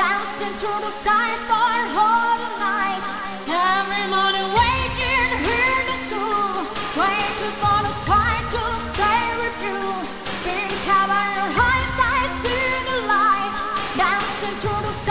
danced the night. Every morning waking to waiting for the time to stay with you. Your I see the light, dancing through the sky.